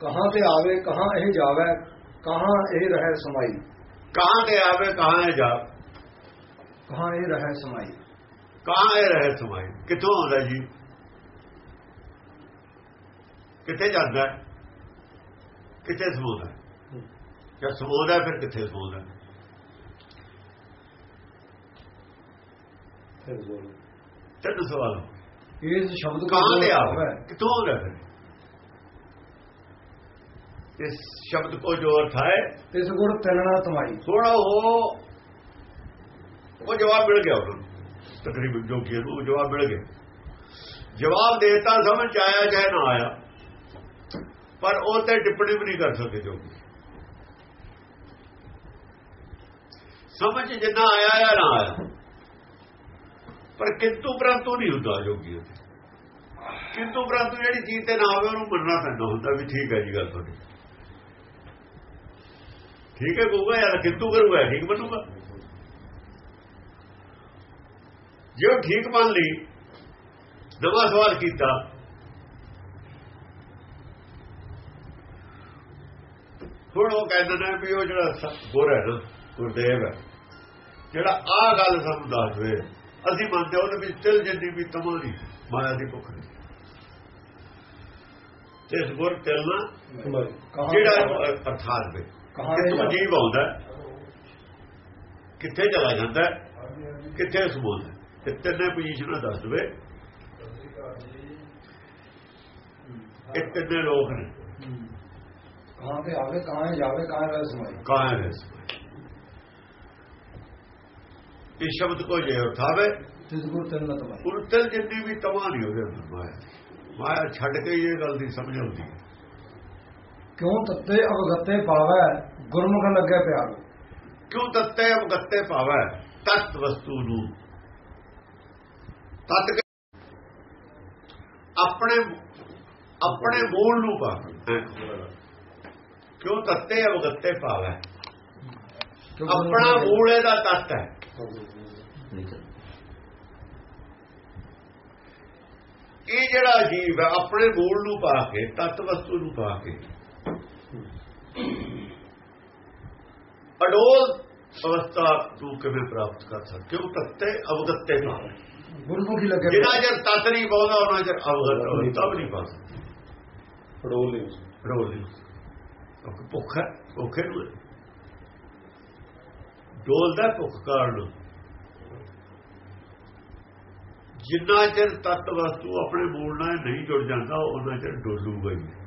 ਕਹਾਂ ਤੇ ਆਵੇ ਕਹਾਂ ਇਹ ਜਾਵੇ ਕਹਾਂ ਇਹ ਰਹੇ ਸਮਾਈ। ਕਹਾਂ ਤੇ ਆਵੇ ਕਹਾਂ ਇਹ ਜਾ ਕਹਾਂ ਇਹ ਰਹੇ ਸਮਾਈ। ਕਹਾਂ ਇਹ ਰਹੇ ਸਮਾਈ? ਕਿੱਥੋਂ ਆਉਂਦਾ ਜੀ? ਕਿੱਥੇ ਜਾਂਦਾ? ਕਿੱਥੇ ਸਮਾਉਂਦਾ ਹੈ? ਜੇ ਸਮਾਉਂਦਾ ਹੈ, ਫਿਰ ਕਿੱਥੇ ਸਮਾਉਂਦਾ ਹੈ? ਫਿਰ ਬੋਲੋ। ਤਿੰਨ ਸਵਾਲ ਇਸ ਸ਼ਬਦ ਕਹਾਂ ਤੇ ਆਵੇ, ਕਿੱਥੋਂ ਆਉਂਦਾ ਫਿਰ? ਇਸ ਸ਼ਬਦ ਕੋ ਜੋ ਅਰਥ ਹੈ ਤਿਸ ਗੁਰ ਤਿਲਣਾ ਤਮਾਈ। ਥੋੜਾ ਉਹ ਉਹ ਜਵਾਬ ਮਿਲ ਗਿਆ ਉਹਨੂੰ ਤਕਰੀਬਨ ਜੋ ਕਿ ਉਹ ਜਵਾਬ ਮਿਲ ਗਿਆ। ਜਵਾਬ ਦੇਤਾ ਸਮਝ ਆਇਆ ਚਾਹੇ ਨਾ ਆਇਆ। ਪਰ ਉਹ ਤੇ ਟਿੱਪਣੀ ਵੀ ਨਹੀਂ ਕਰ ਸਕੇ ਜੋ ਸਮਝ ਜਿੰਨਾ ਆਇਆ ਜਾਂ ਨਾ ਆਇਆ। ਪਰ ਕਿੰਤੂ ਪ੍ਰੰਤੂ ਨਹੀਂ ਹੁੰਦਾ ਜੋਗੀ ਉੱਥੇ ਕਿੰਤੂ ਪ੍ਰੰਤੂ ਜਿਹੜੀ ਚੀਜ਼ ਤੇ ਨਾ ਆਵੇ ਉਹਨੂੰ ਮੰਨਣਾ ਪੈਂਦਾ ਹੁੰਦਾ ਵੀ ਠੀਕ ਹੈ ਜੀ ਗੱਲ ਤੁਹਾਡੀ। ਠੀਕ ਹੈ ਕਹੂਗਾ ਯਾਰ ਕਿੰਤੂ ਕਰੂਗਾ ਠੀਕ ਮੰਨੂਗਾ ਜੇ ਉਹ ਠੀਕ ਮੰਨ ਲਈ ਨਵਾਂ ਸਵਾਲ ਕੀਤਾ। ਹੁਣ ਉਹ ਕਹਿੰਦੇ ਨੇ ਵੀ ਉਹ ਜਿਹੜਾ ਗੁਰ ਹੈ ਨਾ ਗੁਰਦੇਵ ਹੈ ਜਿਹੜਾ ਆਹ ਗੱਲ ਸਾਨੂੰ ਦੱਸਵੇ ਅਸੀਂ ਮੰਨਦੇ ਉਹਦੇ ਵਿੱਚ ਤਿਲ ਜਿੰਨੀ ਵੀ ਤਮਾ ਨਹੀਂ ਮਾਇਆ ਦੀ ਭੁੱਖ ਨਹੀਂ। ਤੇ ਇਸ ਗੁਰ ਤਿਲ ਨਾ ਜਿਹੜਾ ਅਰਥਾਤ ਵੇ ਕਹਾਂ ਜੀਵ ਆਉਂਦਾ ਹੈ, ਕਿੱਥੇ ਚਲਾ ਜਾਂਦਾ ਕਿੱਥੇ ਸਮੂੰਦਾ ਇਹ ਤਿੰਨੇ ਪੋਜੀਸ਼ਨਾਂ ਦੱਸ ਦਵੇ। ਇਹ ਤਿੰਨੇ ਲੋਕ ਨੇ। ਕਹਾਂ ਤੇ ਆਵੇ ਕਹਾਂ ਜਾਵੇ ਕਹਾਂ ਰਹੇ ਸਮਾਈ। ਕਾਇਰ ਹੈ ਇਹ ਸ਼ਬਦ ਕੋ ਜੇ ਉਠਾਵੇ। ਤਿਸ ਗੁਰ ਤਿਲਣਾ ਤਮਾਈ ਉਰਤਲ ਜਿੰਨੀ ਵੀ ਤਮਾ ਨਹੀਂ ਅੰਦਰ ਮਾਇਆ। ਮਾਇਆ ਛੱਡ ਕੇ ਇਹ ਗੱਲ ਦੀ ਸਮਝ ਆਉਂਦੀ ਹੈ। ਕਿਉਂ ਤੱਤੇ ਅਵਗਤੇ ਪਾਵੈ? ਗੁਰਮੁਖ ਲੱਗੇ ਪਿਆਰ। ਕਿਉਂ ਤੱਤੇ ਅਵਗੱਤੇ ਪਾਵੈ? ਤਤ ਵਸਤੂ ਨੂੰ। ਤਤ ਆਪਣੇ ਆਪਣੇ ਮੂਲ ਨੂੰ ਪਾ ਕਿਉਂ ਤੱਤੇ ਅਵਗੱਤੇ ਪਾਵੈ? ਆਪਣਾ ਮੂਲ ਇਹਦਾ ਤਤ ਹੈ। ਇਹ ਜਿਹੜਾ ਜੀਵ ਹੈ ਆਪਣੇ ਮੂਲ ਨੂੰ ਪਾ ਕੇ ਤਤ ਵਸਤੂ ਨੂੰ ਪਾ ਕੇ। ਅਡੋਲ ਅਵਸਥਾ ਨੂੰ ਕਿਵੇਂ ਪ੍ਰਾਪਤ ਕਰ ਸਕਦਾ ਕਿਉਂ ਤੱਤੇ ਅਵਗੱਤੇ ਪਾਵੈ ਗੁਰਮੁਖੀ ਲੱਗੇ ਜਿੰਨਾ ਚਿਰ ਤਤ ਨਹੀਂ ਪਾਉਂਦਾ ਉਹਨਾਂ ਚਿਰ ਅਵਗਤ ਅਵਸਥਾ ਵੀ ਨਹੀਂ ਪਾ ਸਕਦਾ। ਪੜੋਲ ਨਹੀਂ ਰੋਲ ਨਹੀਂ ਕਿਉਂਕਿ ਭੁੱਖ ਹੈ ਭੁੱਖੇ ਨੂੰ। ਡੋਲਦਾ ਭੁੱਖ ਕਾਰਨ ਜਿੰਨਾ ਚਿਰ ਤਤ ਵਸਤੂ ਆਪਣੇ ਮੂਲ ਨਾਲ ਨਹੀਂ ਜੁੜ ਜਾਂਦਾ ਉਹਨਾਂ ਚਿਰ ਡੋਲੂਗਾ ਹੀ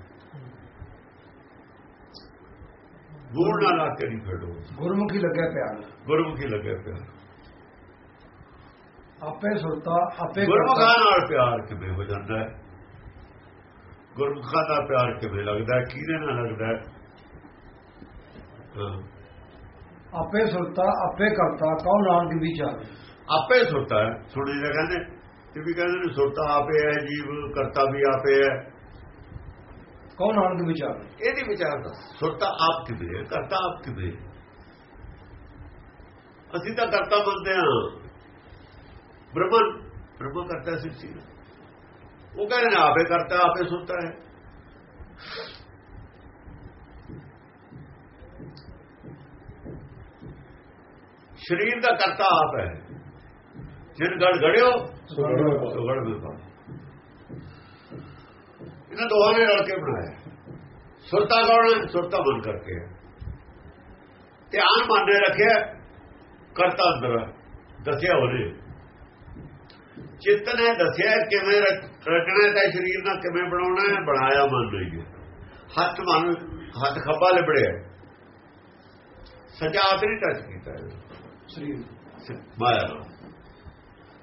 ਮੂਲ ਨਾਲ ਆ ਕੇ ਨਹੀਂ ਫੜੋ ਗੁਰਮੁਖੀ ਲੱਗੇ ਪਿਆਰ ਗੁਰਮੁਖੀ ਲੱਗਿਆ ਪਿਆ। ਆਪੇ ਸੁਰਤਾ ਆਪੇ ਗੁਰਮੁਖਾਂ ਨਾਲ ਪਿਆਰ ਕਿਵੇਂ ਹੋ ਜਾਂਦਾ ਹੈ? ਗੁਰਮੁਖਾਂ ਦਾ ਪਿਆਰ ਕਿਵੇਂ ਲੱਗਦਾ ਕਿਹਦੇ ਨਾਲ ਲੱਗਦਾ ਆਪੇ ਸੁਰਤਾ ਆਪੇ ਕਰਤਾ ਕਉ ਨਾਨਕ ਵਿਚਾਰ ਆਪੇ ਸੁਰਤਾ ਸੁਣੀ ਦੇ ਕਹਿੰਦੇ ਇਹ ਵੀ ਕਹਿੰਦੇ ਨੇ ਸੁਰਤਾ ਆਪੇ ਹੈ ਜੀਵ ਕਰਤਾ ਵੀ ਆਪੇ ਹੈ। ਕਉ ਨਾਨਕ ਵਿਚਾਰ ਇਹਦੀ ਵਿਚਾਰ ਦਾ ਸੁਰਤਾ ਆਪ ਕਿਵੇਂ ਹੈ ਕਰਤਾ ਆਪ ਕਿਵੇਂ ਹੈ? ਅਸੀਂ ਤਾਂ ਕਰਤਾ ਮੰਨਦੇ ਹਾਂ ਬ੍ਰਹਮਨ ਬ੍ਰਹਮ ਕਰਤਾ ਸੀ ਸੀ ਉਹ ਕਹਿੰਦੇ ਨੇ ਆਪੇ ਕਰਤਾ ਆਪੇ ਸੁਰਤਾ ਹੈ ਸਰੀਰ ਦਾ ਕਰਤਾ ਆਪ ਹੈ ਜਿਨ ਗੜ ਗੜਿਓ ਸੁਗੜ ਮਿਲਦਾ ਇਹਨਾਂ ਦੋਹਾਂ ਨੇ ਰਲ ਕੇ ਬਣਾਇਆ। ਸੁਰਤਾ ਕੌਣ ਸੁਰਤਾ ਮਨ ਕਰਕੇ ਧਿਆਨ ਮਨ ਰੱਖਿਆ ਕਰਤਾ ਅੰਦਰ। ਦੱਸਿਆ ਉਹਨੇ। ਚਿੱਤ ਨੇ ਦੱਸਿਆ ਕਿਵੇਂ ਰਚਣਾ ਹੈ ਸਰੀਰ ਨਾਲ ਕਿਵੇਂ ਬਣਾਉਣਾ ਹੈ ਬਣਾਇਆ ਮਨ ਨੇ। ਹੱਥ ਮਨ ਹੱਥ ਖੱਬਾ ਲਿਬੜਿਆ। ਸਜਾ ਨਹੀਂ ਟੱਚ ਕੀਤਾ। ਸਰੀਰ। ਮਾਇਆ ਨਾਲ।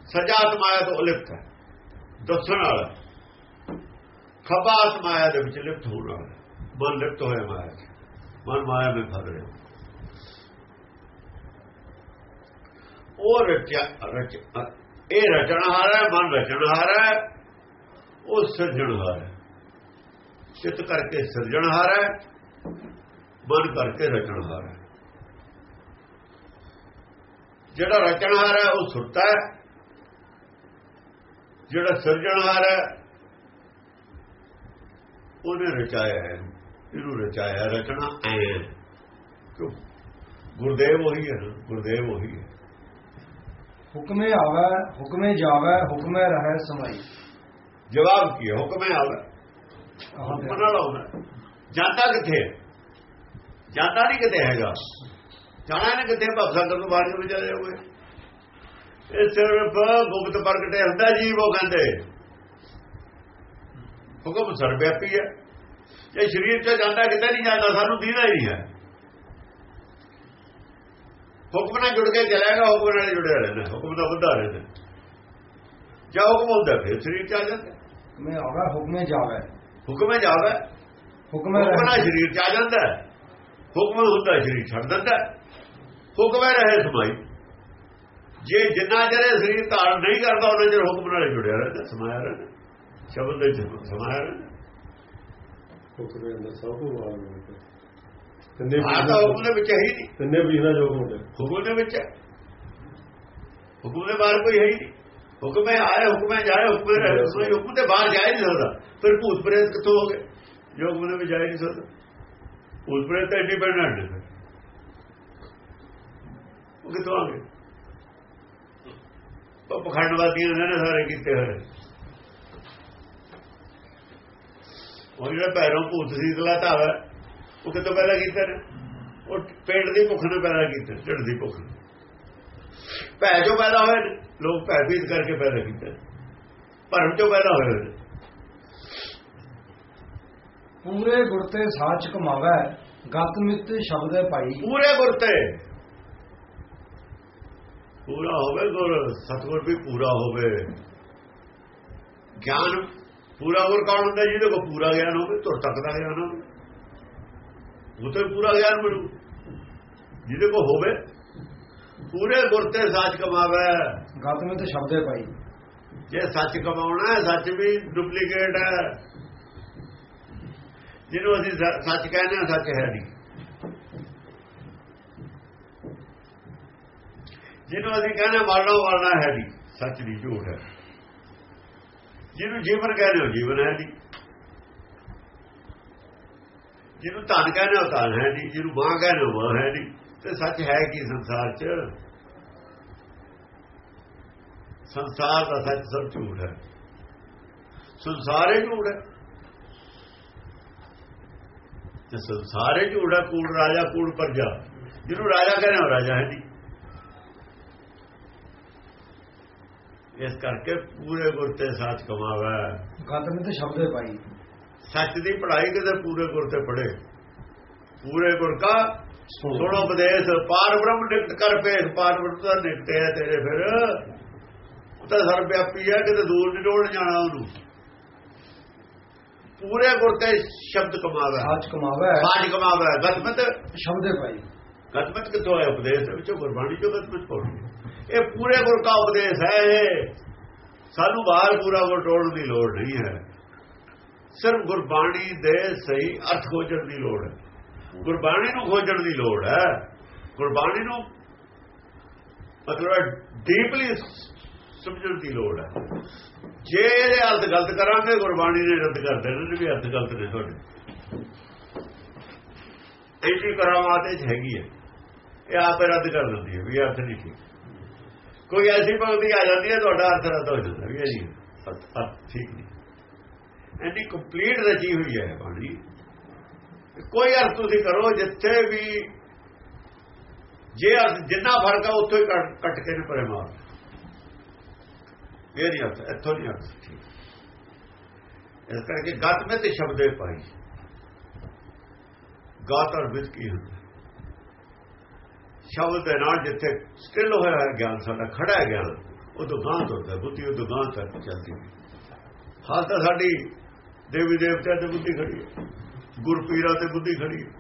ਸਜਾਤ ਮਾਇਆ ਤੋਂ ਉਲਿਪਤ ਹੈ। ਦੱਸਣ ਵਾਲਾ। ਖਬਾਤ ਮਾਇਆ ਦੇ ਵਿੱਚ ਲਿਪਤ ਹੋਣ ਵਾਲਾ ਮਨ ਲਿਪਤ ਹੋਇਆ ਮਾਇਆ ਚ। ਮਨ ਮਾਇਆ ਵਿੱਚ ਫਸ ਰਿਹਾ। ਉਹ ਰਚਿਆ, ਰਚ, ਇਹ ਰਚਣਹਾਰ ਹੈ, ਮਨ ਰਚਣਹਾਰ ਹੈ, ਉਹ ਸਿਰਜਣਹਾਰ ਹੈ। ਚਿੱਤ ਕਰਕੇ ਸਿਰਜਣਹਾਰ ਹੈ, ਮਨ ਕਰਕੇ ਰਚਣਹਾਰ ਹੈ। ਜਿਹੜਾ ਰਚਣਹਾਰ ਹੈ, ਉਹ ਸੁਰਤਾ ਹੈ। ਜਿਹੜਾ ਸਿਰਜਣਹਾਰ ਹੈ ਉਹਨੇ ਰਚਾਇਆ ਹੈ ਇਹਨੂੰ ਰਚਾਇਆ ਰਚਨਾ ਐ ਕਿਉਂ? ਗੁਰਦੇਵ ਉਹੀ ਹੈ ਨਾ ਗੁਰਦੇਵ ਉਹੀ ਹੈ। ਹੁਕਮੇ ਆਵੇ ਹੁਕਮੇ ਜਾਵੇ ਹੁਕਮੇ ਰਹੇ ਸਮਾਈ। ਜਵਾਬ ਕੀ ਹੈ? ਹੁਕਮ ਆਵੇ। ਹੁਕਮ ਨਾਲ ਆਉਂਦਾ। ਜਾਂਦਾ ਕਿੱਥੇ? ਜਾਂਦਾ ਨਹੀਂ ਕਿਤੇ ਹੈਗਾ। ਜਾਣਾ ਨਾ ਕਿਤੇ ਭਵਸਾਗਰ ਤੋਂ ਬਾਹਰ ਚਲੇ ਜਾਓਗੇ ਇਹ ਸਿਰਫ ਗੁਪਤ ਪ੍ਰਗਟੇ ਹੁੰਦਾ ਜੀਵ ਉਹ ਕਹਿੰਦੇ। ਹੁਕਮ ਸਰਵਿਆਪੀ ਹੈ। ਇਹ ਸਰੀਰ ਚ ਜਾਂਦਾ ਕਿਤੇ ਨਹੀਂ ਜਾਂਦਾ ਸਾਨੂੰ ਦੀਦਾ ਹੀ ਨਹੀਂ ਹੈ। ਹੁਕਮ ਨਾਲ ਜੁੜ ਕੇ ਚਲਾਏਗਾ ਹੁਕਮ ਨਾਲ ਜੁੜਿਆ ਰਹਿੰਦਾ ਹੁਕਮ ਦਾ ਬੁੱਧਾ ਰਹਿੰਦਾ ਜਾਂ ਹੁਕਮ ਹੁੰਦਾ ਫਿਰ ਸਰੀਰ ਚ ਆ ਜਾਂਦਾ। ਹੁਕਮੇ ਆਵੇ ਹੁਕਮੇ ਜਾਵੇ ਹੁਕਮ ਜਾਵੇ ਹੁਕਮੇ ਨਾਲ ਸਰੀਰ ਚ ਆ ਜਾਂਦਾ। ਹੁਕਮ ਹੁੰਦਾ ਸਰੀਰ ਛੱਡ ਦਿੰਦਾ। ਹੁਕਮ ਰਹੇ ਸਮਾਈ। ਜੇ ਜਿੰਨਾ ਇਹ ਸਰੀਰ ਧਾਰਨ ਨਹੀਂ ਕਰਦਾ ਉਹਨਾਂ ਚਿਰ ਹੁਕਮ ਨਾਲ ਜੁੜਿਆ ਰਹਿੰਦਾ ਸਮਾਇਆ ਰਹਿੰਦਾ। ਸ਼ਬਦ ਦੇ ਸਮਾਇਆ ਹੁਕਮ ਅੰਦਰ ਸਭ ਕੁਝ ਆ ਗਿਆ ਤਿੰਨੇ ਆ ਤਾਂ ਹੁਕਮ ਦੇ ਵਿੱਚ ਹੈ ਹੀ ਨਹੀਂ ਤਿੰਨੇ ਬੀਨਾ ਜੋ ਹੁੰਦੇ ਹੁਕਮ ਦੇ ਵਿੱਚ ਹੈ ਹੁਕਮ ਦੇ ਬਾਹਰ ਕੋਈ ਹੈ ਹੀ ਨਹੀਂ ਹੁਕਮ ਹੈ ਆਇਆ ਹੁਕਮ ਹੈ ਜਾਏ ਹੁਕਮ ਹੈ ਸਮਾਈ ਹੁਕਮ ਦੇ ਬਾਹਰ ਜਾ ਹੀ ਨਹੀਂ ਸਕਦਾ ਫਿਰ ਭੂਤ ਪ੍ਰੇਤ ਕਿੱਥੋਂ ਹੋ ਗਏ ਜੋ ਹੁਕਮ ਦੇ ਵਿੱਚ ਜਾ ਹੀ ਨਹੀਂ ਸਕਦਾ ਭੂਤ ਪ੍ਰੇਤ ਤਾਂ ਇੰਡੀਪੈਂਡੈਂਟ ਨੇ ਫਿਰ। ਉਹ ਕਿੱਥੋਂ ਆ ਗਏ ਉਹ ਪਖੰਡਵਾਦੀਆਂ ਨੇ ਨਾ ਸਾਰੇ ਕੀਤੇ ਹੋਏ ਉਹ ਜਿਹੜਾ ਪੈਰੋਂ ਭੂਤ ਸੀ ਧਾਵਾ ਉਹ ਕਿਤੋਂ ਪੈਦਾ ਕੀਤਾ ਨੇ ਉਹ ਪੇਟ ਦੀ ਭੁੱਖ ਨੇ ਪੈਦਾ ਕੀਤਾ ਢਿੱਡ ਦੀ ਭੁੱਖ ਨੇ। ਭੈ ਜੋ ਪੈਦਾ ਹੋਏ ਨੇ ਲੋਕ ਭੈਭੀਤ ਕਰਕੇ ਪੈਦਾ ਕੀਤੇ। ਭਰਮ ਚੋਂ ਪੈਦਾ ਹੋਏ ਨੇ। ਪੂਰੇ ਗੁਰਤੇ ਸਾਚ ਕਮਾਵੇ ਗਤ ਮਿਤ ਸ਼ਬਦੇ ਪਾਈ ਪੂਰੇ ਗੁਰ ਤੇ। ਪੂਰਾ ਹੋਵੇ ਗੁਰ ਸਤਗੁਰ ਵੀ ਪੂਰਾ ਹੋਵੇ। ਗਿਆਨ ਪੂਰਾ ਗੁਰ ਕੌਣ ਹੁੰਦਾ ਜਿਹਦੇ ਕੋਲ ਪੂਰਾ ਗਿਆਨ ਹੋਵੇ ਤੁਰ ਤੱਕ ਦਾ ਗਿਆਨ ਹੋਵੇ। ਉਹ ਤੇ ਪੂਰਾ ਗਿਆਨ ਮਿਲੂ ਜਿਹਦੇ ਕੋਲ ਹੋਵੇ ਪੂਰੇ ਗੁਰ ਤੇ ਸੱਚ ਕਮਾਵੇ। ਗਤ ਮਿਤ ਸ਼ਬਦੇ ਪਾਈ ਜੇ ਸੱਚ ਕਮਾਉਣਾ ਹੈ ਸੱਚ ਵੀ ਡੁਪਲੀਕੇਟ ਹੈ। ਜਿਹਨੂੰ ਅਸੀਂ ਸੱਚ ਕਹਿੰਦੇ ਹਾਂ ਸੱਚ ਹੈ ਨਹੀਂ। ਜਿਹਨੂੰ ਅਸੀਂ ਕਹਿੰਦੇ ਹਾਂ ਮਰਨਾ ਮਰਨਾ ਹੈ ਨਹੀਂ ਸੱਚ ਨਹੀਂ ਝੂਠ ਹੈ। ਜਿਹਨੂੰ ਜੀਵਨ ਕਹਿੰਦੇ ਹੋ ਜੀਵਨ ਹੈ ਨਹੀਂ ਜਿਹਨੂੰ ਧਨ ਕਹਿੰਦੇ ਹੋ, ਧਨ ਹੈ ਜੀ। ਜਿਹਨੂੰ ਮਾਂ ਕਹਿੰਦੇ ਹੋ, ਮਾਂ ਹੈ ਨਹੀਂ ਤੇ ਸੱਚ ਹੈ ਕੀ ਸੰਸਾਰ 'ਚ? ਸੰਸਾਰ ਦਾ ਸੱਚ ਸਭ ਝੂਠ ਹੈ। ਸੰਸਾਰੇ ਝੂਠ ਹੈ। ਤੇ ਸੰਸਾਰੇ ਝੂਠ ਹੈ, ਕੂੜ ਰਾਜਾ, ਕੂੜ ਪਰਜਾ। ਜਿਹਨੂੰ ਰਾਜਾ ਕਹਿੰਦੇ ਹੋ, ਰਾਜਾ ਹੈ ਨਹੀਂ ਇਸ ਕਰਕੇ ਪੂਰੇ ਗੁਰ ਤੇ ਸੱਚ ਕਮਾਵੇ। ਗਤ ਮਿਤ ਸ਼ਬਦੇ ਪਾਈ ਸੱਚ ਦੀ ਪੜ੍ਹਾਈ ਕਿਤੇ ਪੂਰੇ ਗੁਰ ਤੇ ਪੜ੍ਹੇ। ਪੂਰੇ ਗੁਰ ਕਾ ਸੁਣੋ। ਉਪਦੇਸ਼ ਪਾਰ ਬ੍ਰਹਮ ਨਿਕਟ ਕਰ ਪੇਖ ਪਾਰ ਬ੍ਰਹਮ ਦਾ ਨਿਕਟੇ ਹੈ ਤੇਰੇ ਫਿਰ। ਉਹ ਤਾਂ ਸਰਬ ਵਿਆਪੀ ਹੈ ਕਿਤੇ ਦੂਰ ਨਹੀਂ ਡੋਲ ਜਾਣਾ ਉਹਨੂੰ। ਪੂਰੇ ਗੁਰ ਤੇ ਸ਼ਬਦ ਕਮਾਵੇ। ਸਾਚ ਕਮਾਵੇ। ਸਾਜ ਕਮਾਵੇ। ਗਤਮਤ ਸ਼ਬਦੇ ਪਾਈ ਗਤਮਤ ਕਿੱਥੋਂ ਹੈ ਉਪਦੇਸ਼ ਵਿੱਚੋਂ ਗੁਰਬਾਣੀ ਚੋਂ ਗਤਮਤ ਪੜ੍ਹੋ ਇਹ ਪੂਰੇ ਗੁਰ ਦਾ ਉਪਦੇਸ਼ ਹੈ ਇਹ। ਸਾਨੂੰ ਬਾਹਰ ਪੂਰਾ ਗੁਰ ਟੋਲਣ ਦੀ ਲੋੜ ਨਹੀਂ ਹੈ। ਸਿਰਫ ਗੁਰਬਾਣੀ ਦੇ ਸਹੀ ਅਰਥ ਖੋਜਣ ਦੀ ਲੋੜ ਹੈ। ਗੁਰਬਾਣੀ ਨੂੰ ਖੋਜਣ ਦੀ ਲੋੜ ਹੈ। ਗੁਰਬਾਣੀ ਨੂੰ ਮਤਲਬ ਡੀਪਲੀ ਸਮਝਣ ਦੀ ਲੋੜ ਹੈ। ਜੇ ਇਹਦੇ ਅਰਥ ਗਲਤ ਕਰਾਂਗੇ, ਗੁਰਬਾਣੀ ਨੇ ਰੱਦ ਕਰ ਦੇਣਾ ਨੇ ਵੀ ਅਰਥ ਗਲਤ ਨੇ ਤੁਹਾਡੇ। ਐਡੀ ਕਰਾਮਾਤ ਇਹ ਹੈਗੀ ਹੈ। ਇਹ ਆਪੇ ਰੱਦ ਕਰ ਦਿੰਦੀ ਹੈ ਵੀ ਅਰਥ ਨਹੀਂ ਠੀਕ। ਕੋਈ ਐਸੀ ਭਗਤੀ ਆ ਜਾਂਦੀ ਹੈ, ਤੁਹਾਡਾ ਅਰਥ ਰੱਦ ਹੋ ਜਾਂਦਾ ਵੀ ਇਹ ਨਹੀਂ ਅਰਥ ਠੀਕ ਨਹੀਂ ਐਡੀ ਕੰਪਲੀਟ ਰਚੀ ਹੋਈ ਹੈ ਬਾਣੀ। ਕੋਈ ਅਰਥ ਤੁਸੀਂ ਕਰੋ, ਜਿੱਥੇ ਵੀ ਜੇ ਅਰਥ ਜਿੰਨਾ ਫ਼ਰਕ ਆ, ਉੱਥੋਂ ਹੀ ਕੱਟ ਕੇ ਨੇ ਪਰੇ ਮਾਰ। ਇਹ ਨਹੀਂ ਅਰਥ, ਇੱਥੋਂ ਨਹੀਂ ਅਰਥ, ਠੀਕ। ਇਸ ਕਰਕੇ ਗਤ ਵਿੱਚ ਸ਼ਬਦੇ ਪਾਈ। ਗਾਤ ਔਰ ਵਿੱਚ ਕੀ ਹੁੰਦਾ? ਸ਼ਬਦ ਦੇ ਨਾਲ ਜਿੱਥੇ ਸਟਿਲ ਹੋਇਆ ਹੈ ਗਿਆਨ ਸਾਡਾ ਖੜਾ ਹੈ ਗਿਆਨ, ਉਹ ਦੁਕਾਨ ਗਾਂ ਹੁੰਦਾ ਬੁੱਧੀ ਉਹ ਦੁਕਾਨ ਤੱਕ ਚੱਲਦੀ ਹਾਲ ਤਾਂ ਸਾਡੀ ਦੇਵੀ ਦੇਵਤਿਆਂ ਤੇ ਬੁੱਧੀ ਖੜੀ ਹੈ, ਗੁਰਪੀਰਾਂ ਤੇ ਬੁੱਧੀ ਖੜੀ ਹੈ,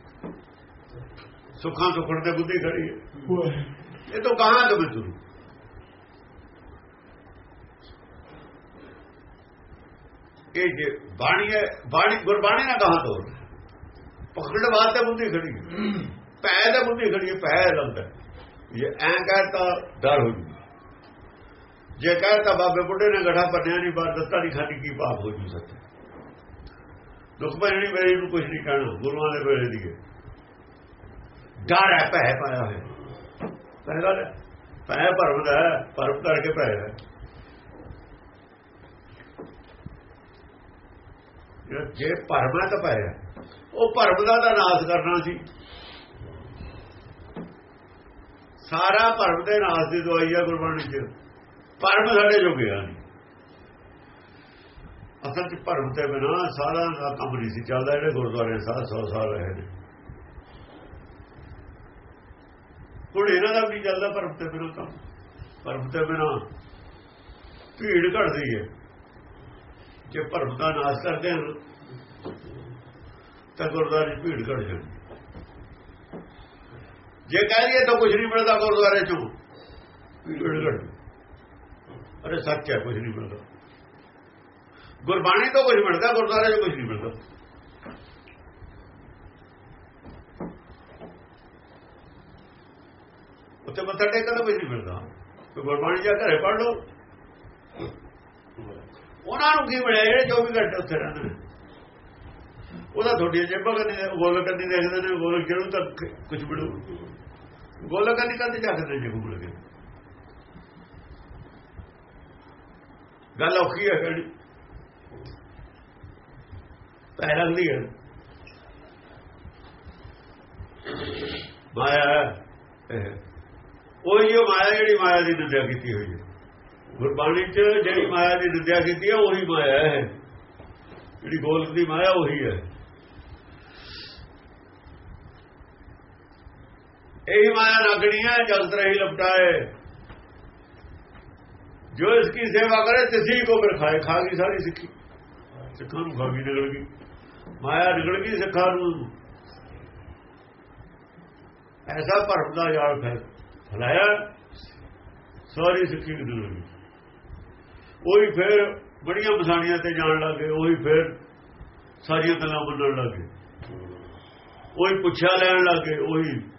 ਸੁੱਖਾਂ ਸੁਖਣ ਤੇ ਬੁੱਧੀ ਖੜੀ ਹੈ। ਇਹ ਤੋਂ ਕਹਾਂ ਤੋਂ ਤੁਰੂ ਇਹ ਜੇ ਬਾਣੀ ਹੈ, ਬਾਣੀ, ਗੁਰਬਾਣੀ ਨਾਲ ਕਹਾਂ ਤੋਂ? ਪਕੜ ਵਾਸਤੇ ਬੁੱਧੀ ਖੜੀ ਹੈ। ਪੈ ਤੇ ਬੁੱਧੀ ਖੜੀ ਹੈ ਪੈ ਲੰਦਾ ਜੇ ਐਂ ਕਹਤਾ ਡਰ ਹੋ ਜੂ ਜੇ ਕਹਤਾ ਬਾਬੇ ਬੁੱਢੇ ਨੇ ਗਠਾ ਭੰਨਿਆ ਨਹੀਂ ਬਾਰ ਦਿੱਤਾ ਨਹੀਂ ਖਾਣੀ ਕੀ ਪਾਪ ਹੋ ਜੂ ਸੱਚ। ਦੁੱਖ ਭਜਣੀ ਵੇਲੇ ਨੂੰ ਕੁਝ ਨਹੀਂ ਕਹਿਣਾ, ਗੁਰੂਆਂ ਦੇ ਵੇਲੇ ਦੀ ਡਰ ਹੈ, ਭੈ ਪਾਇਆ ਹੋਇਆ। ਪਹਿਲਾ ਭੈ ਭਰਮ ਦਾ ਭਰਮ ਕਰਕੇ ਭੈ ਹੈ। ਜੇ ਭਰਮ ਹੈ ਤਾਂ ਭੈ ਉਹ ਭਰਮ ਦਾ ਤਾਂ ਨਾਸ਼ ਕਰਨਾ ਸੀ। ਸਾਰਾ ਭਰਮ ਦੇ ਨਾਸ਼ ਦੀ ਦਵਾਈ ਹੈ ਗੁਰਬਾਣੀ ਚ। ਭਰਮ ਸਾਡੇ ਜੋਗੇ ਆ ਨਹੀਂ। ਅਸਲ ਚ ਭਰਮ ਤੇ ਬਿਨਾ ਸਾਰਾ ਦਾ ਕੰਮ ਨਹੀਂ ਸੀ ਚੱਲਦਾ, ਜਿਹੜੇ ਗੁਰਦੁਆਰੇ ਸਾਧ 100 ਸਾਲ ਰਹੇ ਨੇ। ਹੁਣ ਇਹਨਾਂ ਦਾ ਵੀ ਚੱਲਦਾ ਭਰਮ ਤੇ ਬਿਨਾ ਕੰਮ? ਭਰਮ ਤੇ ਬਿਨਾ ਭੀੜ ਘਟਦੀ ਹੈ। ਜੇ ਭਰਮ ਦਾ ਨਾਸ਼ ਕਰਦੇ ਹਨ, ਤਾਂ ਗੁਰਦੁਆਰੇ 'ਚ ਭੀੜ ਘਟ ਜਾਂਦੀ। ਜੇ ਕਹਿ ਲਈਏ ਤਾਂ ਕੁਝ ਨਹੀਂ ਮਿਲਦਾ ਗੁਰਦੁਆਰੇ ਚੋਂ। ਅਰੇ ਸੱਚ ਹੈ ਕੁਝ ਨਹੀਂ ਮਿਲਦਾ। ਗੁਰਬਾਣੀ ਤੋਂ ਕੁਝ ਮਿਲਦਾ, ਗੁਰਦੁਆਰੇ 'ਚ ਕੁਝ ਨਹੀਂ ਮਿਲਦਾ। ਉੱਥੇ ਮੱਥਾ ਟੇਕਣ ਦਾ ਕੁਝ ਨਹੀਂ ਮਿਲਦਾ। ਤੇ ਗੁਰਬਾਣੀ ਜਾ ਘਰੇ ਪੜ ਲਓ। ਉਹਨਾਂ ਨੂੰ ਕੀ ਮਿਲਿਆ? ਜਿਹੜੇ 24 ਘੰਟੇ ਉੱਥੇ ਰਹਿੰਦੇ ਨੇ। ਉਹਦਾ ਤੁਹਾਡੀ ਜੇਬਾਂ ਕਰਨੀ ਗੋਲਕ ਕਰਨੀ ਦੇਖਦੇ ਨੇ ਗੋਲਕ ਕਿਹਨੂੰ ਤਾਂ ਕੁਝ ਮਿਲੂ ਗੋਲ ਕਰਨੀ ਕਰਦੇ ਜਾ ਕੇ ਜੇ ਘੁੰਮ ਲਗੇ ਗੱਲ ਔਖੀ ਹੈ ਕਿਹੜੀ ਪੈ ਲੱਗਦੀ ਹੈ ਮਾਇਆ ਇਹ ਉਹ ਜੋ ਮਾਇਆ ਜਿਹੜੀ ਮਾਇਆ ਦੀ ਨਿੰਦਿਆ ਕੀਤੀ ਹੋਈ ਹੈ। ਗੁਰਬਾਣੀ ਚ ਜਿਹੜੀ ਮਾਇਆ ਦੀ ਨਿੰਦਿਆ ਕੀਤੀ ਹੈ, ਉਹੀ ਮਾਇਆ ਹੈ। ਜਿਹੜੀ ਗੋਲਕ ਦੀ ਮਾਇਆ, ਉਹੀ ਹੈ। ਇਹੀ ਮਾਇਆ ਰਗਣੀ ਹੈ, ਜਗਤ ਰਹੀ ਲਪਟਾਏ। ਜੋ ਇਸ ਕੀ ਸੇਵਾ ਕਰੇ, ਤਿਸੀ ਕੋ ਫਿਰ ਖਾਏ, ਖਾ ਗਈ ਸਾਰੀ ਸਿੱਖੀ। ਸਿੱਖਾਂ ਨੂੰ ਖਾਗੀ ਨਿਕਲ ਗਈ। ਮਾਇਆ ਨਿਕਲ ਗਈ ਸਿੱਖਾਂ ਨੂੰ। ਐਸਾ ਭਰਮ ਦਾ ਜਾਲ ਫੈਲ ਫਲਾਇਆ। ਸਾਰੀ ਸਿੱਖੀ ਨਿਕਲ ਗਈ? ਉਹੀ ਫਿਰ ਬੜੀਆਂ ਮਸਾਣੀਆਂ ਤੇ ਜਾਣ ਲੱਗੇ, ਉਹੀ ਫਿਰ ਸਾਰੀਆਂ ਗੱਲਾਂ ਮੰਨਣ ਲੱਗੇ। ਉਹੀ ਪੁੱਛਿਆ ਲੈਣ ਲੱਗੇ, ਉਹੀ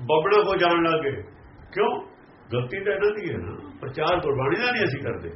ਬਬੜਾ ਹੋ ਜਾਣ ਲੱਗੇ ਕਿਉਂ? ਗਲਤੀ ਤਾਂ ਇਹਨਾਂ ਦੀ ਹੈ ਨਾ। ਪ੍ਰਚਾਰ ਗੁਰਬਾਣੀ ਦਾ ਨਹੀਂ ਅਸੀਂ ਕਰਦੇ।